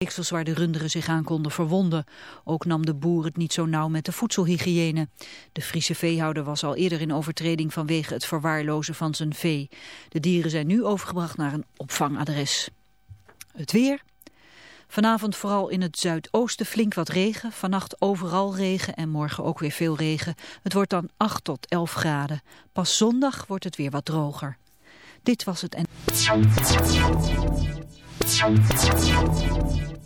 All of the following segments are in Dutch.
weeksels waar de runderen zich aan konden verwonden. Ook nam de boer het niet zo nauw met de voedselhygiëne. De Friese veehouder was al eerder in overtreding vanwege het verwaarlozen van zijn vee. De dieren zijn nu overgebracht naar een opvangadres. Het weer... Vanavond vooral in het zuidoosten flink wat regen. Vannacht overal regen en morgen ook weer veel regen. Het wordt dan 8 tot 11 graden. Pas zondag wordt het weer wat droger. Dit was het en...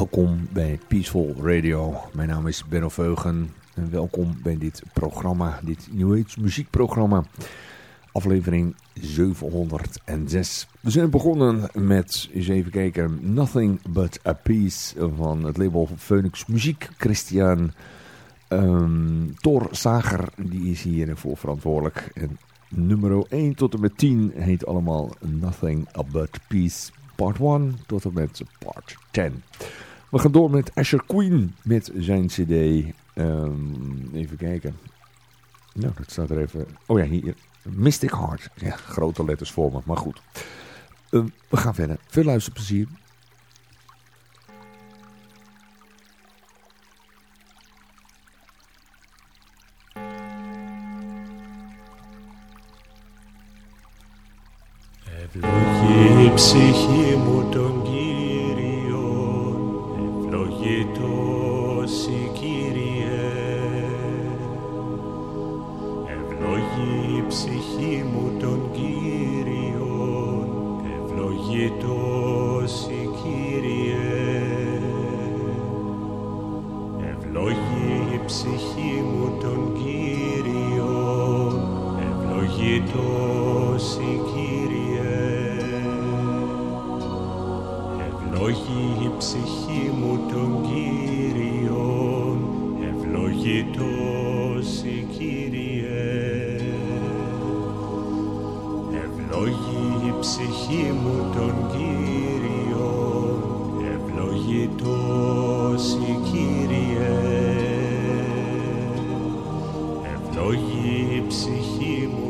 Welkom bij Peaceful Radio. Mijn naam is Benno Veugen en welkom bij dit programma, dit New Age muziekprogramma. Aflevering 706. We zijn begonnen met, eens even kijken, Nothing But A Piece van het label Phoenix Muziek. Christian um, Thor Sager, die is hiervoor verantwoordelijk. En nummer 1 tot en met 10 heet allemaal Nothing But Peace part 1 tot en met part 10. We gaan door met Asher Queen met zijn cd. Um, even kijken. Nou, dat staat er even... Oh ja, hier. Mystic Heart. Ja, grote letters voor me, maar goed. Um, we gaan verder. Veel luisterplezier. Ευλογή ψυχή μου τον Κύριον, ευλογητός η Κύριε. Ευλογή ψυχή μου τον Κύριον, ευλογητός η Κύριε. Ευλογή ψυχή μου τον Κύριον, ευλογητός η Κύριε. Ευλογή η ψυχή μου τον Κύριον, ευλογητός η Κύριε. Ευλογή η ψυχή μου τον Κύριον, ευλογητός η Κύριε. Ευλογή η ψυχή μου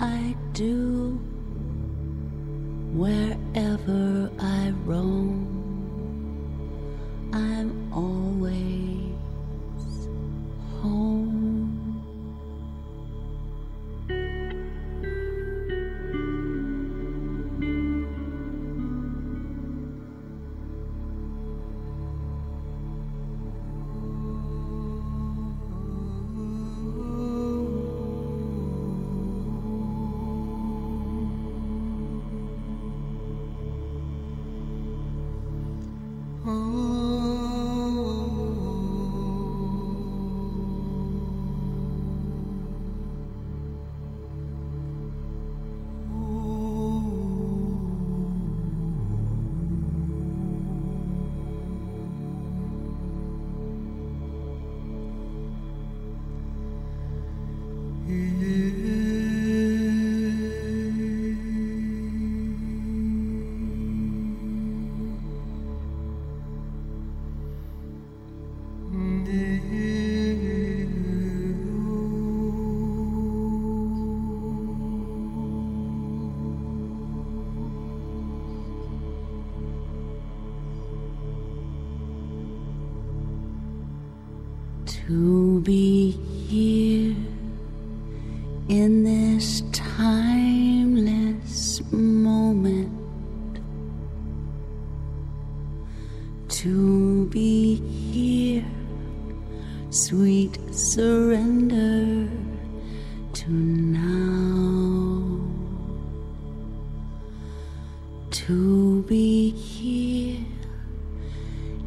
I do wherever. here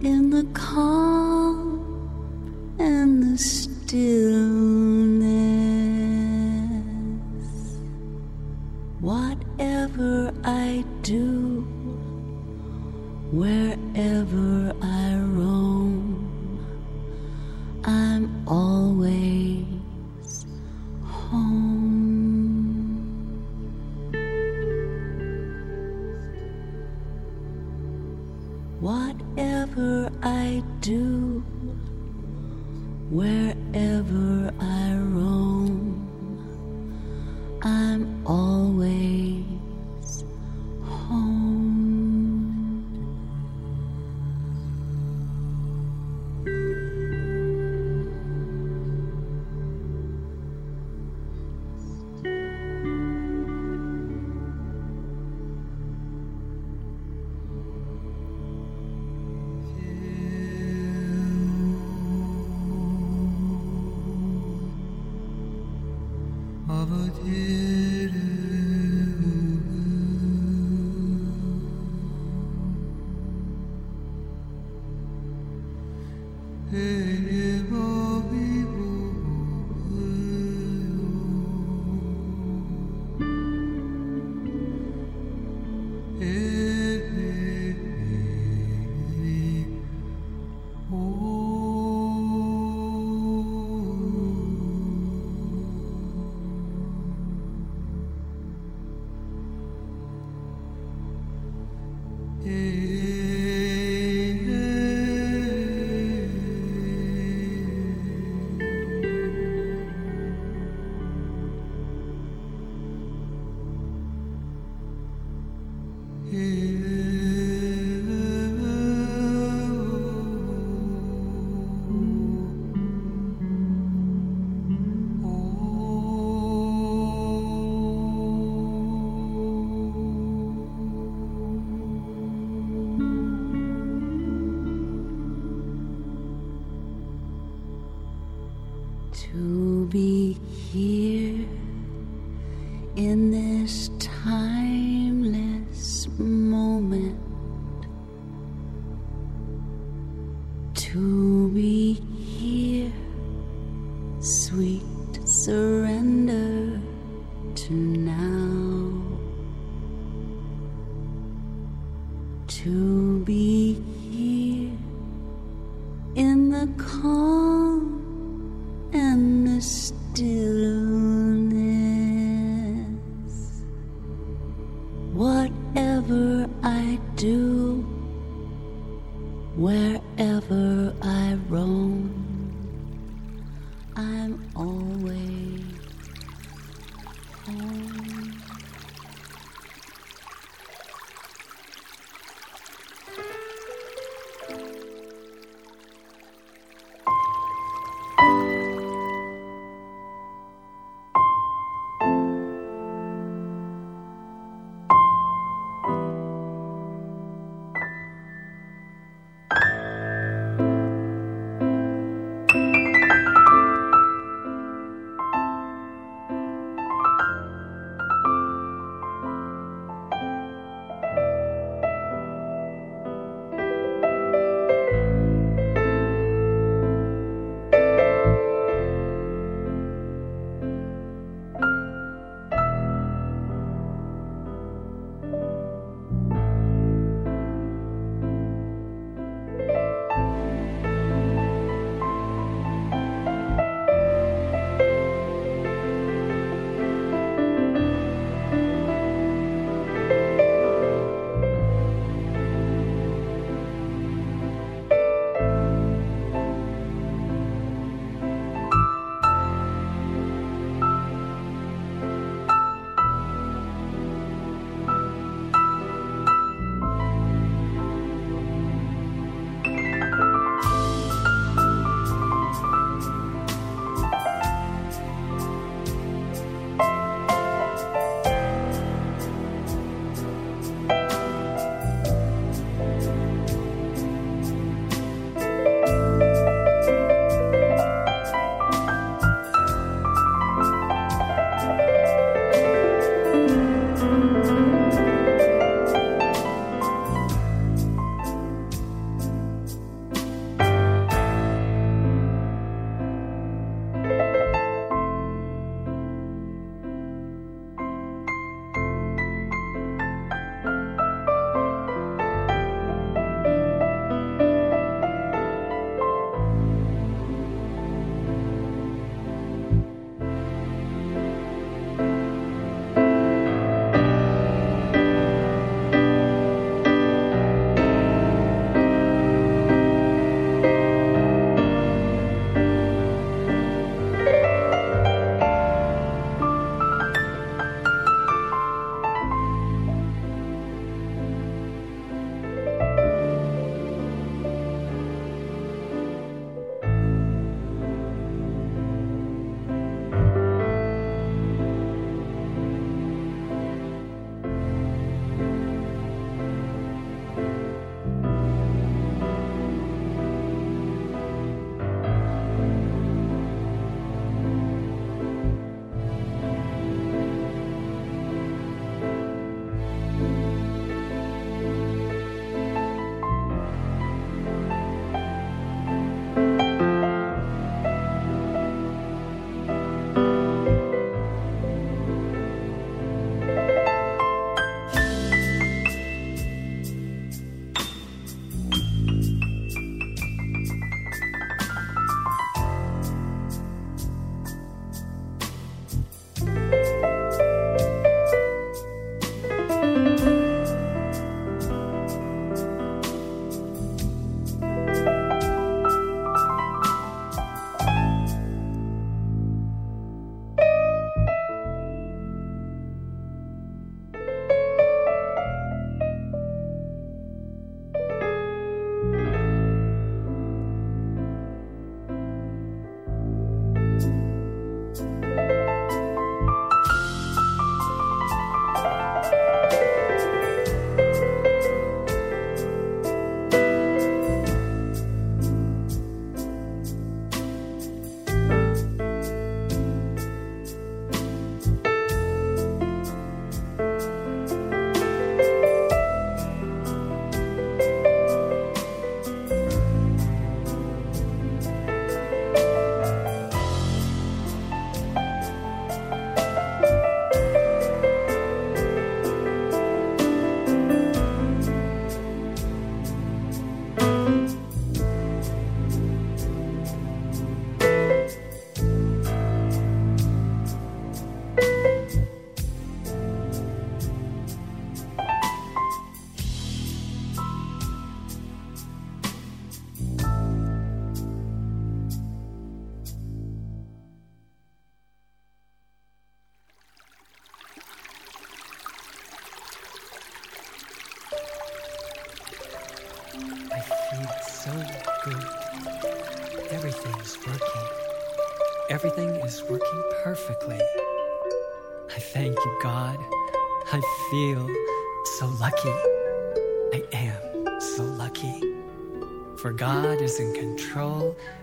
in the calm and the still.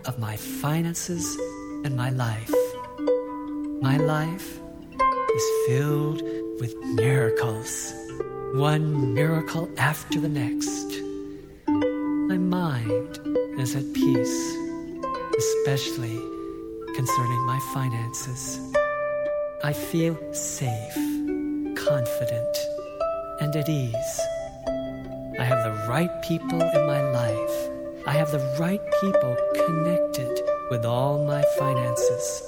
Of my finances and my life. My life is filled with miracles, one miracle after the next. My mind is at peace, especially concerning my finances. I feel safe, confident, and at ease. I have the right people in my life. I have the right people connected with all my finances.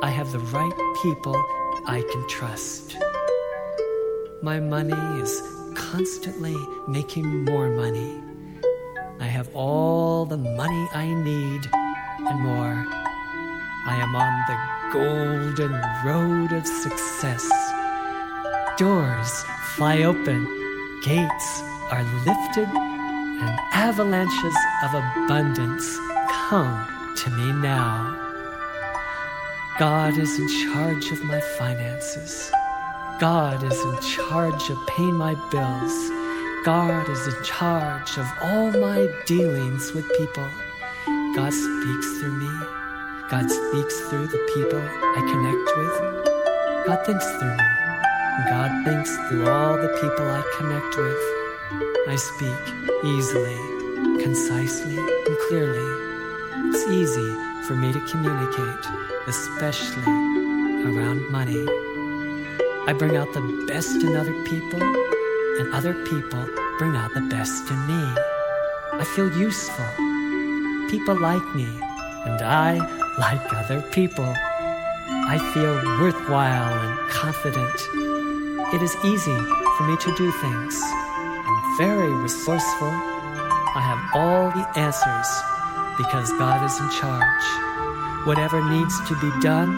I have the right people I can trust. My money is constantly making more money. I have all the money I need and more. I am on the golden road of success. Doors fly open, gates are lifted, and avalanches of abundance come to me now. God is in charge of my finances. God is in charge of paying my bills. God is in charge of all my dealings with people. God speaks through me. God speaks through the people I connect with. God thinks through me. God thinks through all the people I connect with. I speak easily, concisely, and clearly. It's easy for me to communicate, especially around money. I bring out the best in other people, and other people bring out the best in me. I feel useful. People like me, and I like other people. I feel worthwhile and confident. It is easy for me to do things. Very resourceful. I have all the answers because God is in charge. Whatever needs to be done,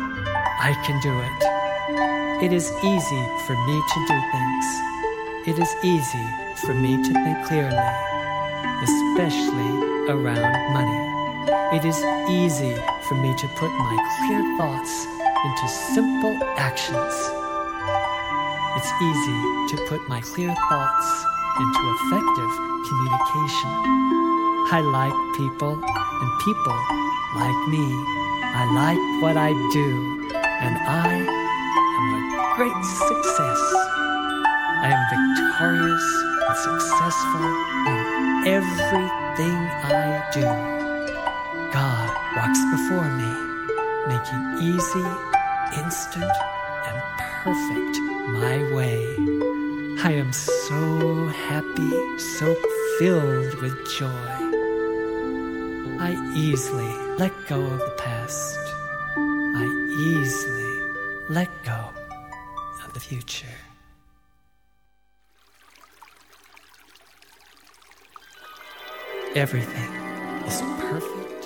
I can do it. It is easy for me to do things. It is easy for me to think clearly, especially around money. It is easy for me to put my clear thoughts into simple actions. It's easy to put my clear thoughts into effective communication. I like people, and people like me. I like what I do, and I am a great success. I am victorious and successful in everything I do. God walks before me, making easy, instant, and perfect my way. I am so happy, so filled with joy. I easily let go of the past. I easily let go of the future. Everything is perfect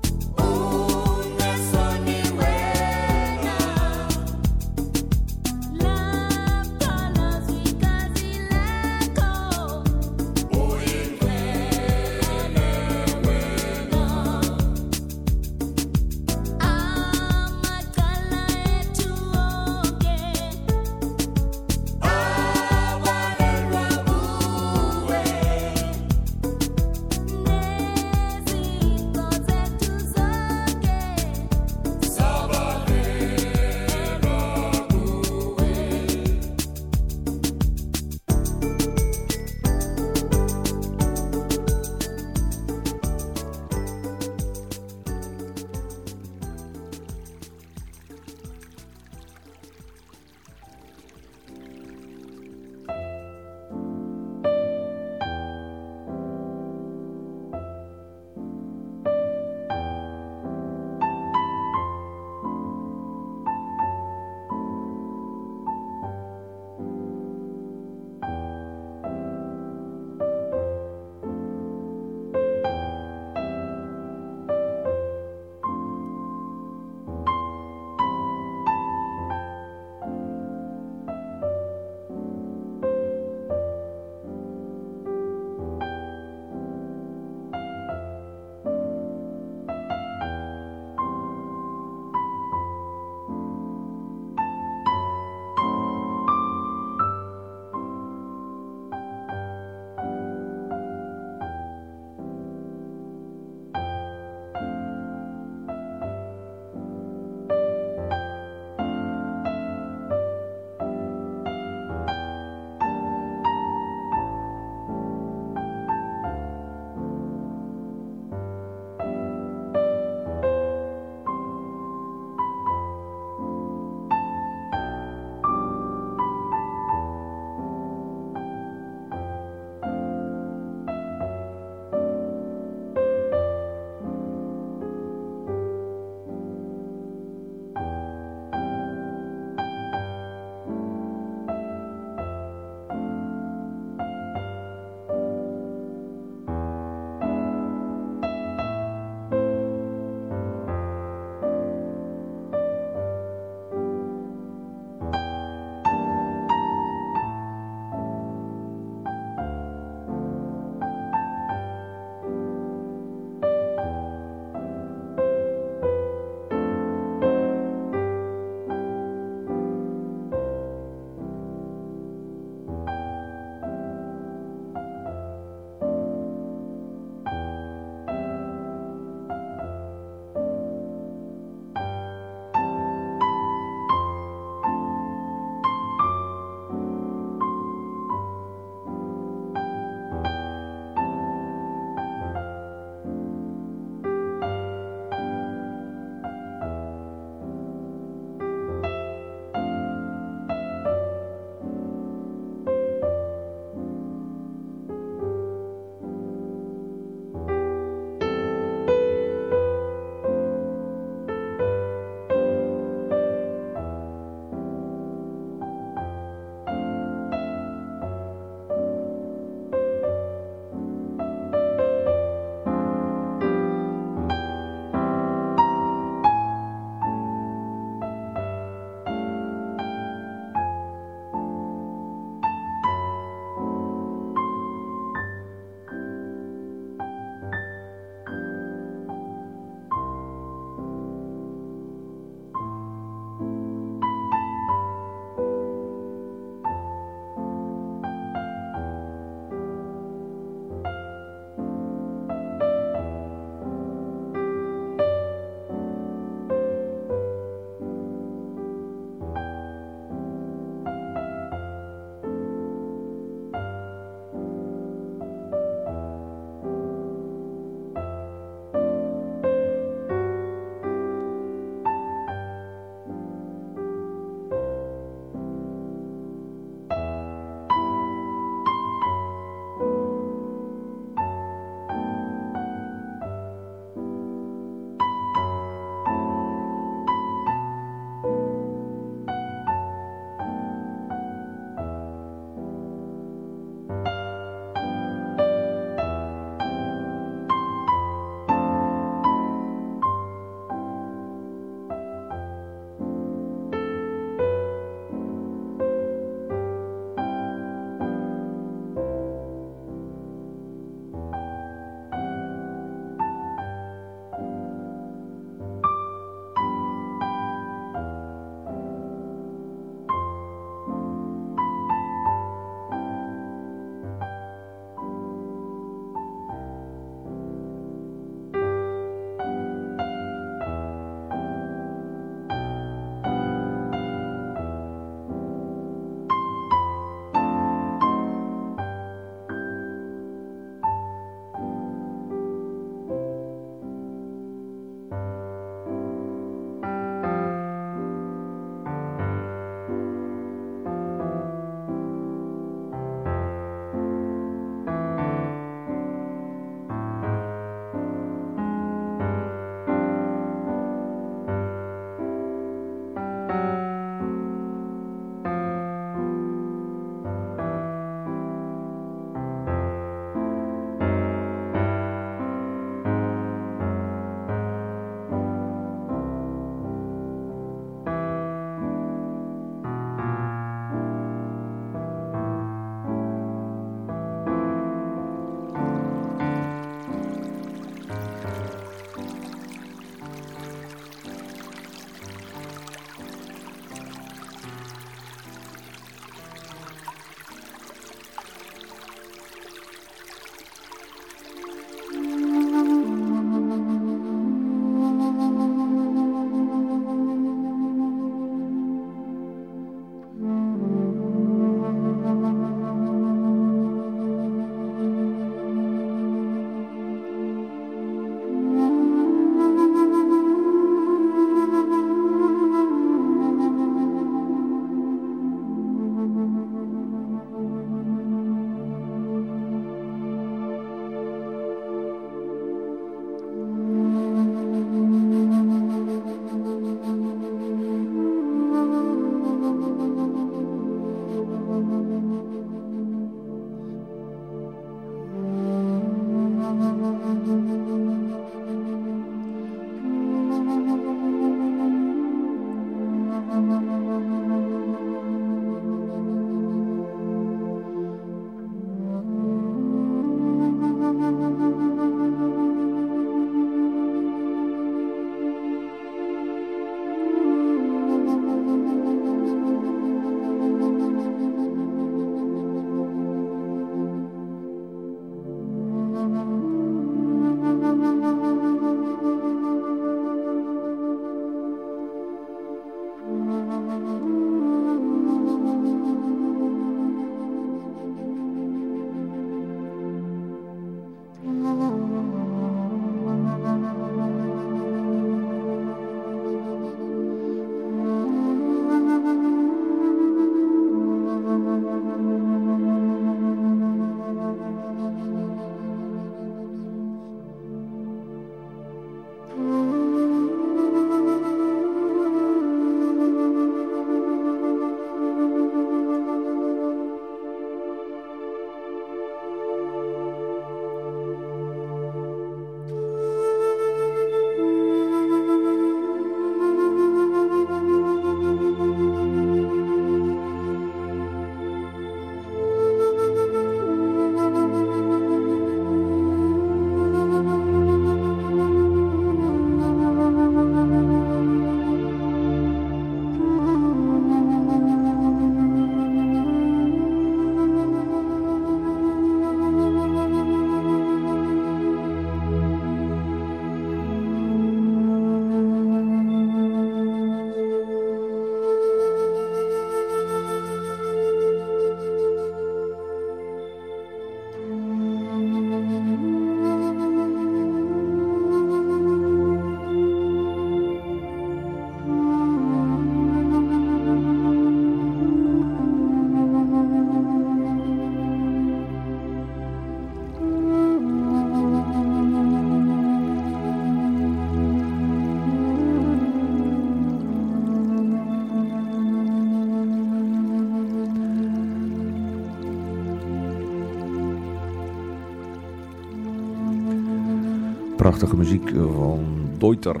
prachtige muziek van Deuter.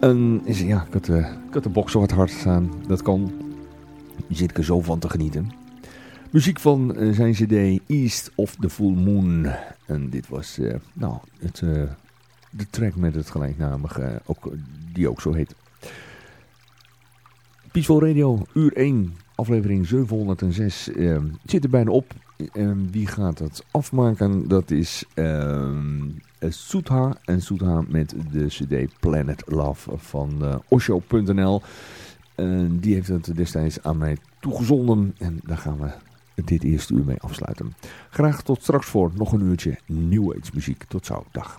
En ja, ik had, uh, ik had de box wat hard staan. Dat kan. Je zit er zo van te genieten. Muziek van uh, zijn cd East of the Full Moon. En dit was uh, nou, het, de track met het gelijknamige, ook, die ook zo heet. Peaceful Radio, uur 1, aflevering 706. zit er bijna op. En wie gaat het afmaken? Dat is uh, Soetha. En Soetha met de cd Planet Love van uh, Osho.nl. die heeft het destijds aan mij toegezonden. En daar gaan we dit eerste uur mee afsluiten. Graag tot straks voor nog een uurtje New Age muziek. Tot zo. Dag.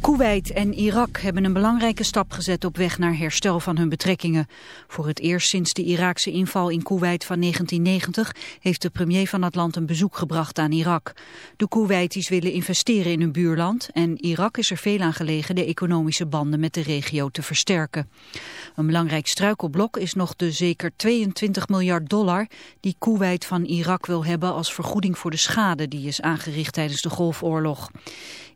Kuwait en Irak hebben een belangrijke stap gezet op weg naar herstel van hun betrekkingen. Voor het eerst sinds de Iraakse inval in Kuwait van 1990 heeft de premier van het land een bezoek gebracht aan Irak. De Kuwaitis willen investeren in hun buurland en Irak is er veel aan gelegen de economische banden met de regio te versterken. Een belangrijk struikelblok is nog de zeker 22 miljard dollar die Kuwait van Irak wil hebben als vergoeding voor de schade die is aangericht tijdens de Golfoorlog.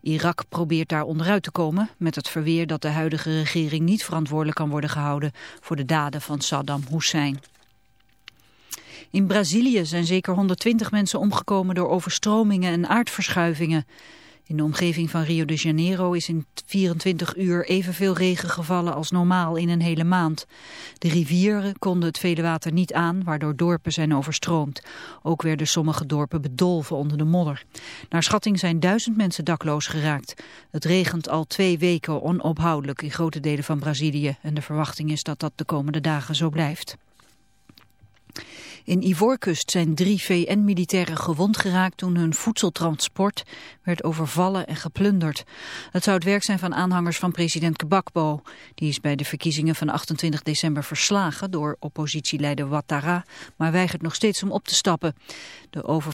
Irak probeert daar onderuit te komen met het verweer dat de huidige regering niet verantwoordelijk kan worden gehouden voor de daden van Saddam Hussein. In Brazilië zijn zeker 120 mensen omgekomen door overstromingen en aardverschuivingen. In de omgeving van Rio de Janeiro is in 24 uur evenveel regen gevallen als normaal in een hele maand. De rivieren konden het vele water niet aan, waardoor dorpen zijn overstroomd. Ook werden sommige dorpen bedolven onder de modder. Naar schatting zijn duizend mensen dakloos geraakt. Het regent al twee weken onophoudelijk in grote delen van Brazilië en de verwachting is dat dat de komende dagen zo blijft. In Ivoorkust zijn drie VN-militairen gewond geraakt toen hun voedseltransport werd overvallen en geplunderd. Het zou het werk zijn van aanhangers van president Gbagbo. Die is bij de verkiezingen van 28 december verslagen door oppositieleider Ouattara, maar weigert nog steeds om op te stappen. De over